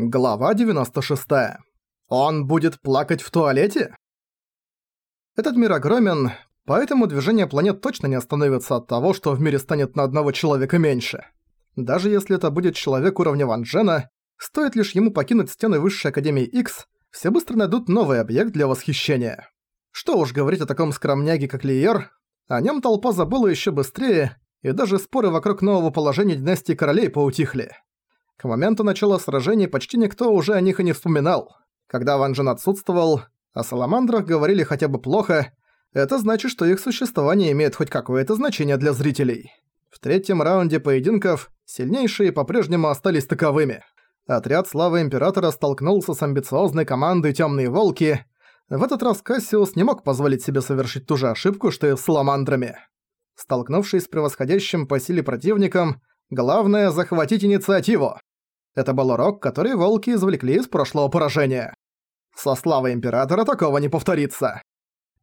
Глава 96. Он будет плакать в туалете? Этот мир огромен, поэтому движение планет точно не остановится от того, что в мире станет на одного человека меньше. Даже если это будет человек уровня Ван Джена, стоит лишь ему покинуть стены Высшей Академии X, все быстро найдут новый объект для восхищения. Что уж говорить о таком скромняге, как Лиер, о нем толпа забыла еще быстрее, и даже споры вокруг нового положения династии королей поутихли. К моменту начала сражений почти никто уже о них и не вспоминал. Когда Ван Джен отсутствовал, о саламандрах говорили хотя бы плохо, это значит, что их существование имеет хоть какое-то значение для зрителей. В третьем раунде поединков сильнейшие по-прежнему остались таковыми. Отряд Славы Императора столкнулся с амбициозной командой Тёмные Волки. В этот раз Кассиус не мог позволить себе совершить ту же ошибку, что и с Саламандрами. Столкнувшись с превосходящим по силе противником, главное – захватить инициативу. Это был урок, который волки извлекли из прошлого поражения. Со славой Императора такого не повторится.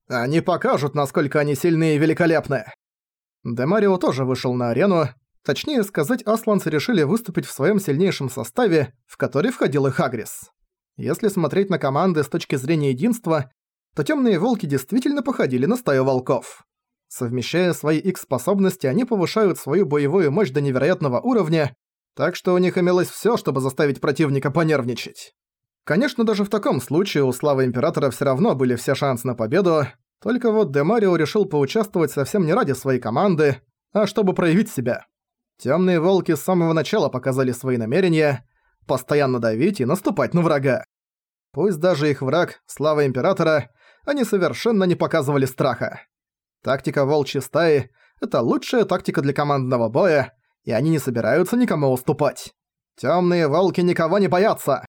Они покажут, насколько они сильны и великолепны. Демарио тоже вышел на арену. Точнее сказать, асланцы решили выступить в своем сильнейшем составе, в который входил и Хагрис. Если смотреть на команды с точки зрения единства, то темные волки действительно походили на стаю волков. Совмещая свои X-способности, они повышают свою боевую мощь до невероятного уровня, так что у них имелось всё, чтобы заставить противника понервничать. Конечно, даже в таком случае у Славы Императора всё равно были все шансы на победу, только вот Демарио решил поучаствовать совсем не ради своей команды, а чтобы проявить себя. Тёмные волки с самого начала показали свои намерения постоянно давить и наступать на врага. Пусть даже их враг, Слава Императора, они совершенно не показывали страха. Тактика волчьей стаи – это лучшая тактика для командного боя, и они не собираются никому уступать. Тёмные волки никого не боятся.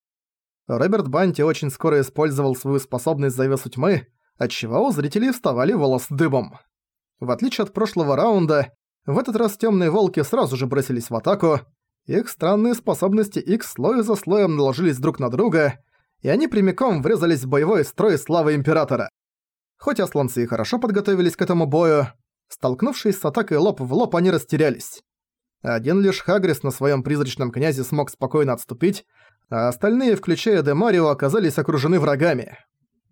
Роберт Банти очень скоро использовал свою способность завесу тьмы, отчего у зрителей вставали волос дыбом. В отличие от прошлого раунда, в этот раз тёмные волки сразу же бросились в атаку, их странные способности X слой за слоем наложились друг на друга, и они прямиком врезались в боевой строй славы Императора. Хоть асланцы и хорошо подготовились к этому бою, столкнувшись с атакой лоб в лоб, они растерялись. Один лишь Хагрис на своем призрачном князе смог спокойно отступить, а остальные, включая Демарио, оказались окружены врагами.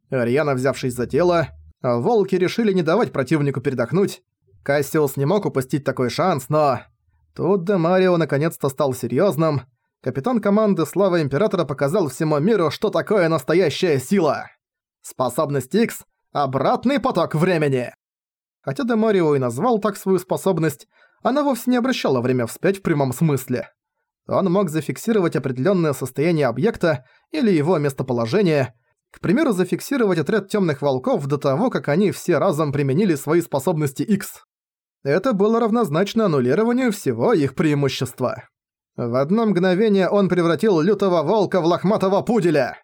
Рьяно взявшись за тело, волки решили не давать противнику передохнуть. Кассиус не мог упустить такой шанс, но... Тут Демарио наконец-то стал серьезным. Капитан команды Слава Императора показал всему миру, что такое настоящая сила. Способность X — обратный поток времени. Хотя Демарио и назвал так свою способность, она вовсе не обращала время вспять в прямом смысле. Он мог зафиксировать определенное состояние объекта или его местоположение, к примеру, зафиксировать отряд темных волков до того, как они все разом применили свои способности X. Это было равнозначно аннулированию всего их преимущества. В одно мгновение он превратил лютого волка в лохматого пуделя.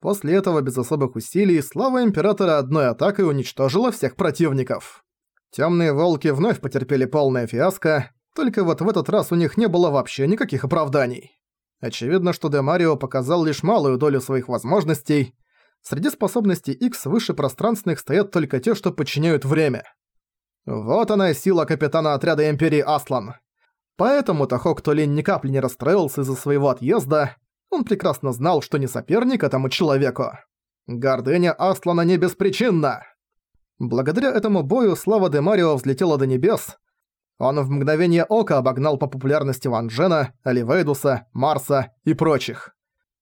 После этого без особых усилий слава Императора одной атакой уничтожила всех противников. Темные волки вновь потерпели полное фиаско, только вот в этот раз у них не было вообще никаких оправданий. Очевидно, что Демарио показал лишь малую долю своих возможностей. Среди способностей X выше пространственных стоят только те, что подчиняют время. Вот она и сила капитана отряда Империи Аслан. Поэтому Тахок Толин ни капли не расстроился из-за своего отъезда. Он прекрасно знал, что не соперник этому человеку. Гордыня Аслана не беспричинна. Благодаря этому бою слава де Марио взлетела до небес. Он в мгновение ока обогнал по популярности Ван Джена, Оливейдуса, Марса и прочих.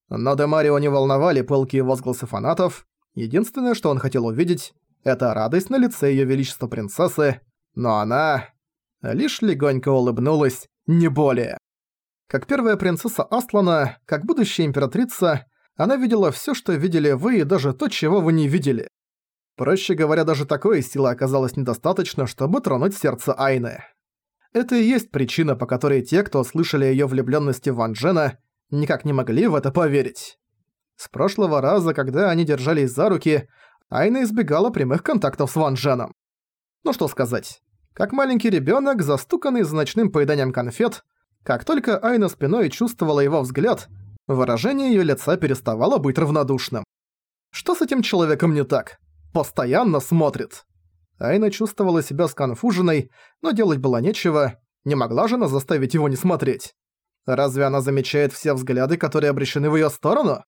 Но де Марио не волновали пылкие возгласы фанатов. Единственное, что он хотел увидеть, это радость на лице Её Величества Принцессы, но она лишь легонько улыбнулась, не более. Как первая принцесса Аслана, как будущая императрица, она видела всё, что видели вы и даже то, чего вы не видели. Проще говоря, даже такой силы оказалось недостаточно, чтобы тронуть сердце Айны. Это и есть причина, по которой те, кто слышали о её влюблённости в Ван Джена, никак не могли в это поверить. С прошлого раза, когда они держались за руки, Айна избегала прямых контактов с Ван Дженом. Ну что сказать. Как маленький ребёнок, застуканный за ночным поеданием конфет, как только Айна спиной чувствовала его взгляд, выражение её лица переставало быть равнодушным. Что с этим человеком не так? Постоянно смотрит. Айна чувствовала себя сконфуженной, но делать было нечего, не могла же она заставить его не смотреть. Разве она замечает все взгляды, которые обращены в её сторону?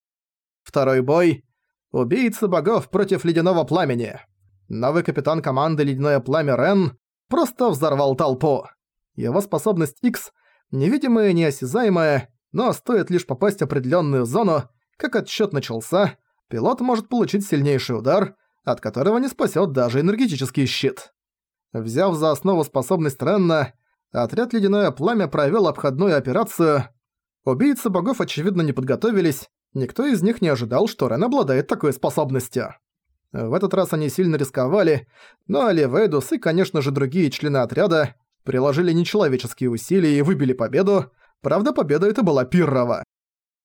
Второй бой. Убийца богов против ледяного пламени. Новый капитан команды «Ледяное пламя» Рен просто взорвал толпу. Его способность X невидимая неосязаемая, но стоит лишь попасть в определенную зону, как отсчет начался, пилот может получить сильнейший удар, от которого не спасет даже энергетический щит. Взяв за основу способность Ренна, отряд «Ледяное пламя» провел обходную операцию. Убийцы богов очевидно не подготовились, никто из них не ожидал, что Рен обладает такой способностью. В этот раз они сильно рисковали, но Оливейдус и, конечно же, другие члены отряда приложили нечеловеческие усилия и выбили победу, правда победа это была Пиррова.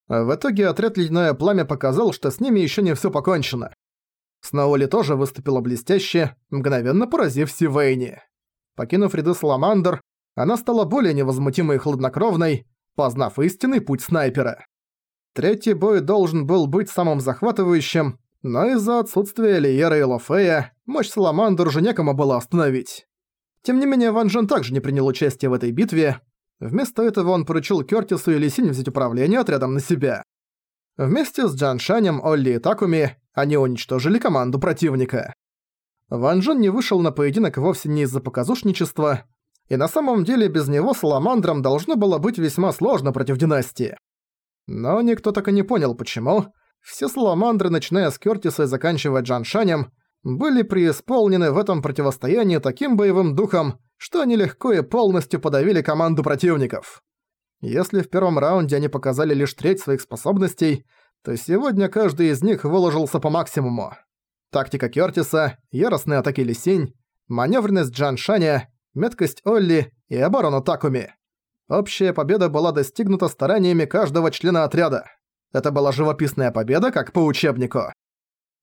В итоге отряд «Ледяное пламя» показал, что с ними еще не все покончено. Сноули тоже выступила блестяще, мгновенно поразив Сивейни. Покинув ряды Саламандр, она стала более невозмутимой и хладнокровной, познав истинный путь снайпера. Третий бой должен был быть самым захватывающим, но из-за отсутствия Лиера и Лофея мощь Саламандр уже некому было остановить. Тем не менее, Ван Джен также не принял участие в этой битве. Вместо этого он поручил Кёртису и Лисинь взять управление отрядом на себя. Вместе с Джан Шанем, Олли и Такуми они уничтожили команду противника. Ван Джен не вышел на поединок вовсе не из-за показушничества, и на самом деле без него Саламандрам должно было быть весьма сложно против династии. Но никто так и не понял, почему. Все Саламандры, начиная с Кёртиса и заканчивая Джан Шанем, были преисполнены в этом противостоянии таким боевым духом, что они легко и полностью подавили команду противников. Если в первом раунде они показали лишь треть своих способностей, то сегодня каждый из них выложился по максимуму. Тактика Кёртиса, яростные атаки Лисинь, маневренность Джан Шаня, меткость Олли и оборона Такуми. Общая победа была достигнута стараниями каждого члена отряда. Это была живописная победа, как по учебнику.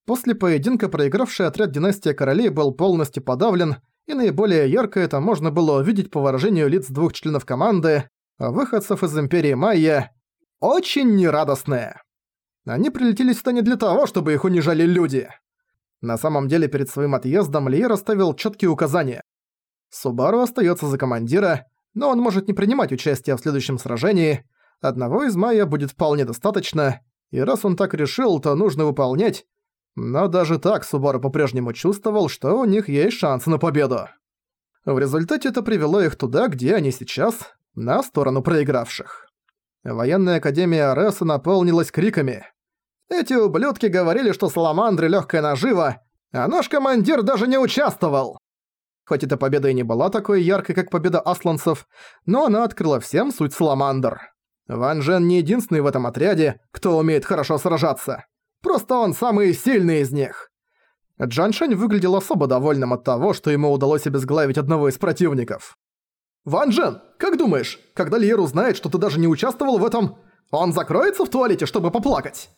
После поединка проигравший отряд Династия Королей был полностью подавлен, и наиболее ярко это можно было увидеть по выражению лиц двух членов команды, выходцев из Империи Майя, очень нерадостные. Они прилетели сюда не для того, чтобы их унижали люди. На самом деле перед своим отъездом Лиер оставил четкие указания. Субару остается за командира, но он может не принимать участие в следующем сражении. Одного из Майя будет вполне достаточно, и раз он так решил, то нужно выполнять, но даже так Субару по-прежнему чувствовал, что у них есть шанс на победу. В результате это привело их туда, где они сейчас, на сторону проигравших. Военная академия Ареса наполнилась криками. Эти ублюдки говорили, что Саламандры легкая нажива, а наш командир даже не участвовал. Хоть эта победа и не была такой яркой, как победа асланцев, но она открыла всем суть Саламандр. Ван Жен не единственный в этом отряде, кто умеет хорошо сражаться. Просто он самый сильный из них. Джан Шань выглядел особо довольным от того, что ему удалось обезглавить одного из противников. «Ван Джен, как думаешь, когда Лиер узнает, что ты даже не участвовал в этом, он закроется в туалете, чтобы поплакать?»